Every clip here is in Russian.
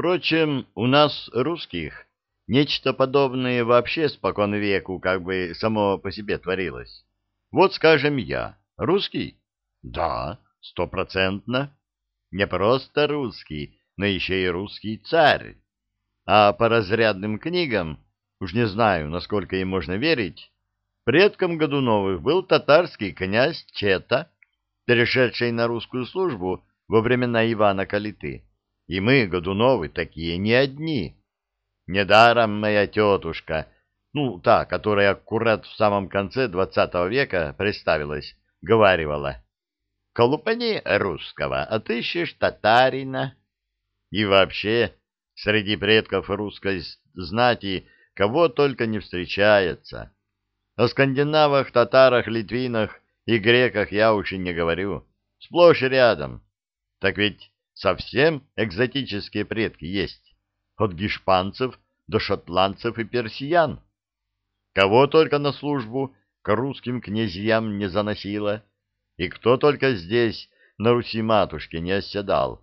Впрочем, у нас, русских, нечто подобное вообще спокон веку как бы само по себе творилось. Вот, скажем, я русский? Да, стопроцентно. Не просто русский, но еще и русский царь. А по разрядным книгам, уж не знаю, насколько им можно верить, предком Годуновых был татарский князь Чета, перешедший на русскую службу во времена Ивана Калиты. И мы, Годуновы, такие не одни. Недаром моя тетушка, ну, та, которая аккурат в самом конце двадцатого века представилась, говаривала, «Колупани русского, отыщешь татарина». И вообще, среди предков русской знати кого только не встречается. О скандинавах, татарах, литвинах и греках я уж и не говорю. Сплошь рядом. Так ведь совсем экзотические предки есть. От гешпанцев до шотландцев и персиян. Кого только на службу к русским князьям не заносило, и кто только здесь, на Руси-матушке, не оседал.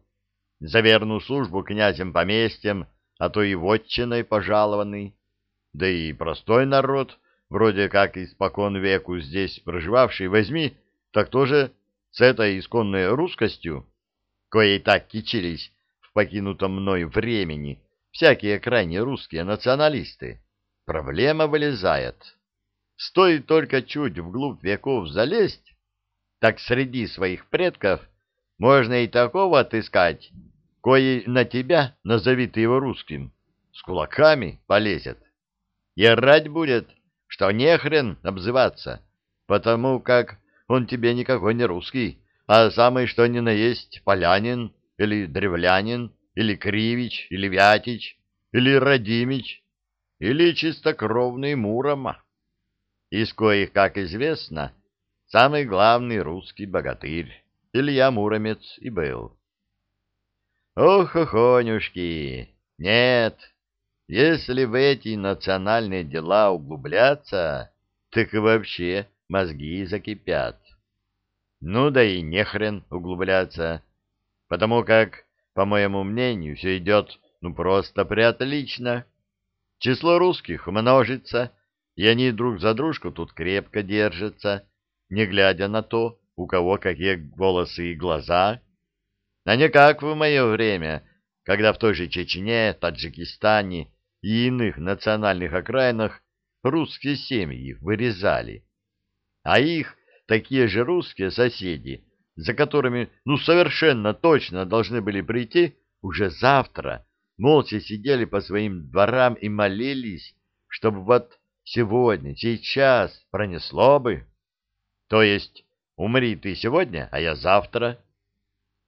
За верную службу князем-поместьем, а то и вотчиной пожалованный. Да и простой народ, вроде как испокон веку здесь проживавший, возьми, так тоже с этой исконной русскостью, коей так кичились в покинутом мной времени всякие крайне русские националисты, проблема вылезает. Стоит только чуть вглубь веков залезть, так среди своих предков можно и такого отыскать, кое на тебя, назови ты его русским, с кулаками полезет. И рать будет, что не хрен обзываться, потому как он тебе никакой не русский, а самый что ни на есть полянин или древлянин, или Кривич, или Вятич, или Радимич, или чистокровный Мурома, из коих, как известно, самый главный русский богатырь Илья Муромец и был. Ох, охонюшки, нет, если в эти национальные дела углубляться, так вообще мозги закипят. Ну да и нехрен углубляться, потому как по моему мнению, все идет ну просто приотлично. Число русских множится, и они друг за дружку тут крепко держатся, не глядя на то, у кого какие волосы и глаза. А не как в мое время, когда в той же Чечне, Таджикистане и иных национальных окраинах русские семьи вырезали. А их такие же русские соседи за которыми, ну, совершенно точно должны были прийти, уже завтра молча сидели по своим дворам и молились, чтобы вот сегодня, сейчас пронесло бы. То есть умри ты сегодня, а я завтра.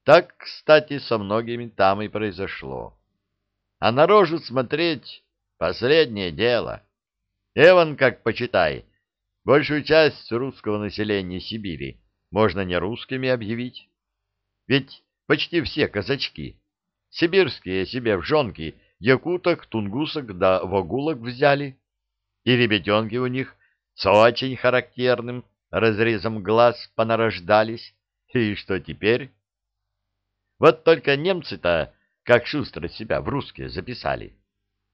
Так, кстати, со многими там и произошло. А на рожу смотреть — последнее дело. Эван, как почитай, большую часть русского населения Сибири можно не русскими объявить. Ведь почти все казачки, сибирские себе в жонки, якуток, тунгусок да вагулок взяли, и ребятенки у них с очень характерным разрезом глаз понарождались. И что теперь? Вот только немцы-то как шустро себя в русские записали.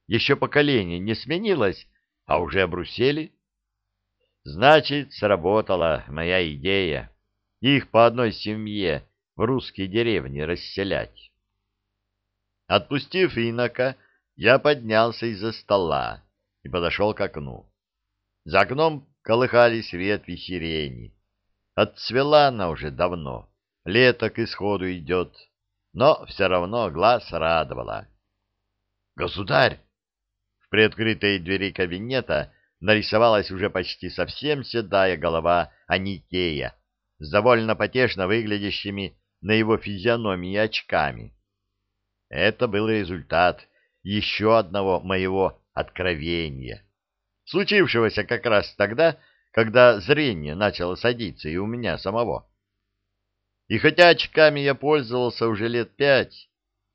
Еще поколение не сменилось, а уже обрусели. Значит, сработала моя идея их по одной семье в русские деревни расселять. Отпустив инока, я поднялся из-за стола и подошел к окну. За окном колыхались ветви сирени. Отцвела она уже давно, лето к исходу идет, но все равно глаз радовала. «Государь!» В приоткрытой двери кабинета нарисовалась уже почти совсем седая голова Аникея с довольно потешно выглядящими на его физиономии очками. Это был результат еще одного моего откровения, случившегося как раз тогда, когда зрение начало садиться и у меня самого. И хотя очками я пользовался уже лет пять,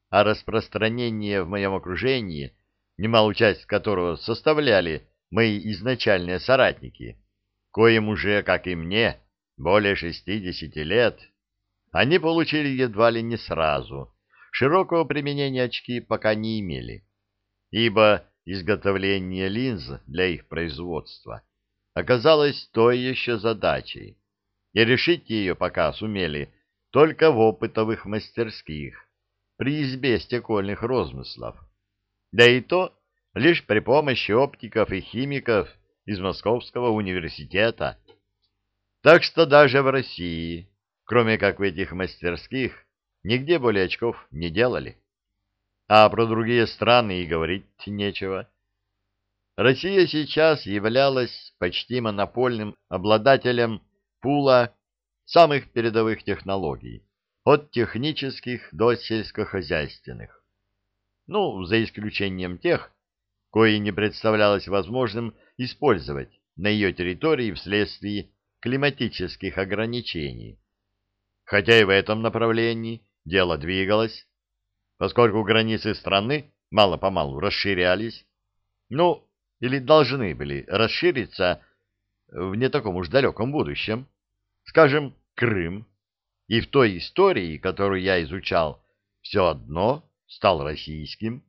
а распространение в моем окружении, немалую часть которого составляли мои изначальные соратники, коим уже, как и мне, более шестидесяти лет, они получили едва ли не сразу, широкого применения очки пока не имели, ибо изготовление линз для их производства оказалось той еще задачей, и решить ее пока сумели только в опытовых мастерских при избе стекольных розмыслов, да и то лишь при помощи оптиков и химиков из Московского университета. Так что даже в России, кроме как в этих мастерских, нигде более очков не делали. А про другие страны и говорить нечего. Россия сейчас являлась почти монопольным обладателем пула самых передовых технологий, от технических до сельскохозяйственных. Ну, за исключением тех, кои не представлялось возможным использовать на ее территории вследствие климатических ограничений. Хотя и в этом направлении дело двигалось, поскольку границы страны мало-помалу расширялись, ну, или должны были расшириться в не таком уж далеком будущем, скажем, Крым, и в той истории, которую я изучал, все одно стал российским.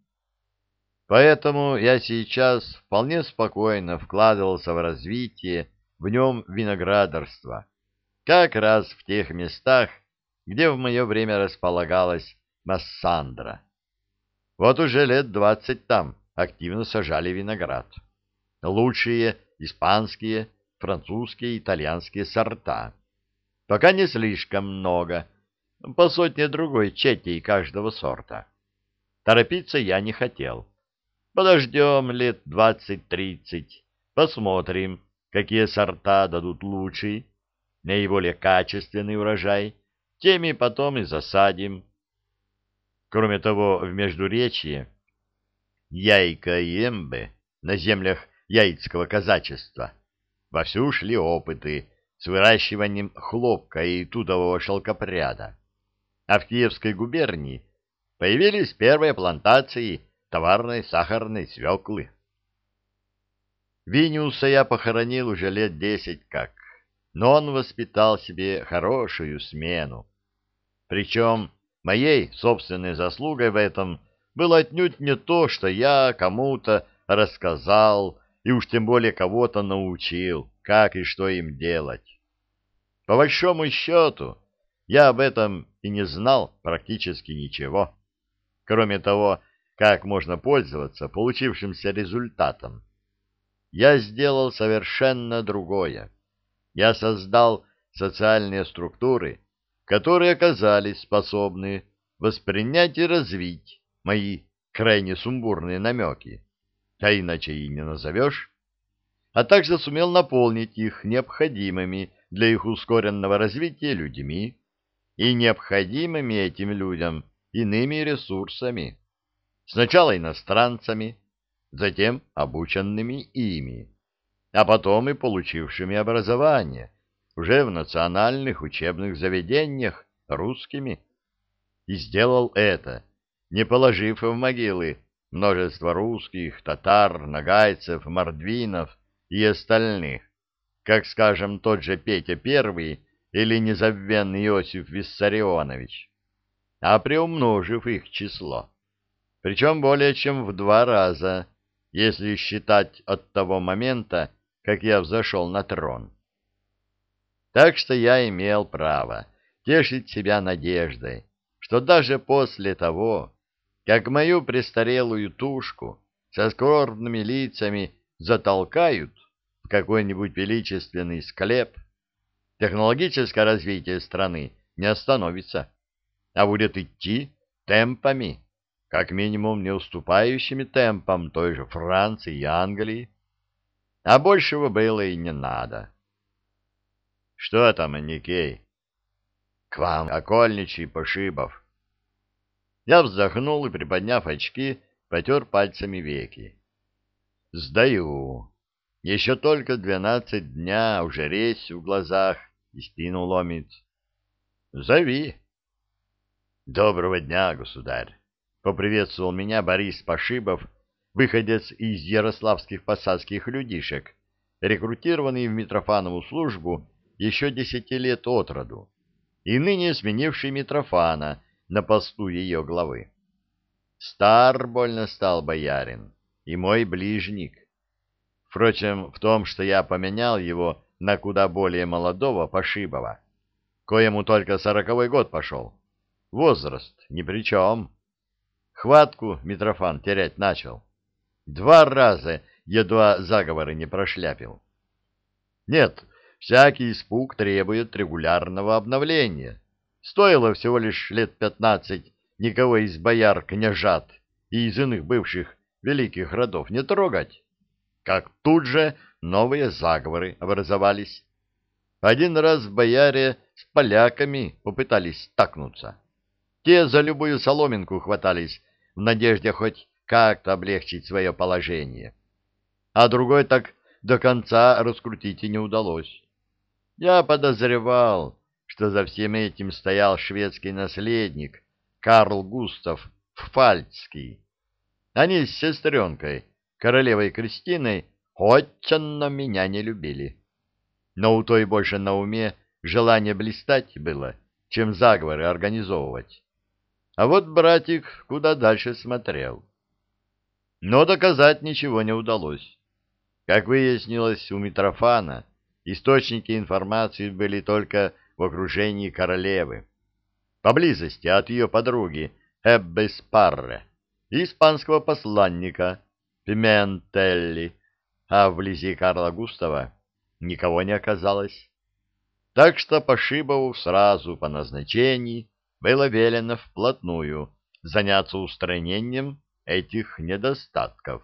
Поэтому я сейчас вполне спокойно вкладывался в развитие в нем виноградарства, как раз в тех местах, где в мое время располагалась Массандра. Вот уже лет двадцать там активно сажали виноград. Лучшие испанские, французские, итальянские сорта. Пока не слишком много, по сотне другой четей каждого сорта. Торопиться я не хотел. Подождем лет двадцать-тридцать, посмотрим, какие сорта дадут лучший, наиболее качественный урожай, теми потом и засадим. Кроме того, в Междуречье Яйка и Эмбе на землях яйцкого казачества вовсю шли опыты с выращиванием хлопка и тудового шелкопряда. А в Киевской губернии появились первые плантации товарной сахарной свеклы. Виниуса я похоронил уже лет десять как, но он воспитал себе хорошую смену. Причем моей собственной заслугой в этом было отнюдь не то, что я кому-то рассказал и уж тем более кого-то научил, как и что им делать. По большому счету, я об этом и не знал практически ничего, кроме того, как можно пользоваться получившимся результатом. Я сделал совершенно другое. Я создал социальные структуры, которые оказались способны воспринять и развить мои крайне сумбурные намеки, а иначе и не назовешь, а также сумел наполнить их необходимыми для их ускоренного развития людьми и необходимыми этим людям иными ресурсами Сначала иностранцами, затем обученными ими, а потом и получившими образование уже в национальных учебных заведениях русскими. И сделал это, не положив в могилы множество русских, татар, нагайцев, мордвинов и остальных, как, скажем, тот же Петя Первый или незабвенный Иосиф Виссарионович, а приумножив их число причем более чем в два раза, если считать от того момента, как я взошел на трон. Так что я имел право тешить себя надеждой, что даже после того, как мою престарелую тушку со скорбными лицами затолкают в какой-нибудь величественный склеп, технологическое развитие страны не остановится, а будет идти темпами как минимум не уступающими темпам той же Франции и Англии, а большего было и не надо. — Что там, Никей? — К вам, окольничий Пошибов. Я вздохнул и, приподняв очки, потер пальцами веки. — Сдаю. Еще только двенадцать дня, уже резь в глазах и спину ломит. — Зови. — Доброго дня, государь. — поприветствовал меня Борис Пошибов, выходец из ярославских посадских людишек, рекрутированный в Митрофанову службу еще десяти лет от роду, и ныне сменивший Митрофана на посту ее главы. Стар больно стал боярин, и мой ближник. Впрочем, в том, что я поменял его на куда более молодого Пошибова, коему только сороковой год пошел. Возраст ни при чем. Хватку Митрофан терять начал. Два раза едва заговоры не прошляпил. Нет, всякий испуг требует регулярного обновления. Стоило всего лишь лет пятнадцать никого из бояр княжат и из иных бывших великих родов не трогать, как тут же новые заговоры образовались. Один раз бояре с поляками попытались стакнуться. Те за любую соломинку хватались в надежде хоть как-то облегчить свое положение. А другой так до конца раскрутить и не удалось. Я подозревал, что за всем этим стоял шведский наследник Карл Густав Фальцкий. Они с сестренкой, королевой Кристиной, очень меня не любили. Но у той больше на уме желание блистать было, чем заговоры организовывать. А вот братик куда дальше смотрел. Но доказать ничего не удалось. Как выяснилось у Митрофана, источники информации были только в окружении королевы, поблизости от ее подруги Эббы Спарре, испанского посланника Пиментелли, а вблизи Карла Густава никого не оказалось. Так что по сразу по назначении было велено вплотную заняться устранением этих недостатков.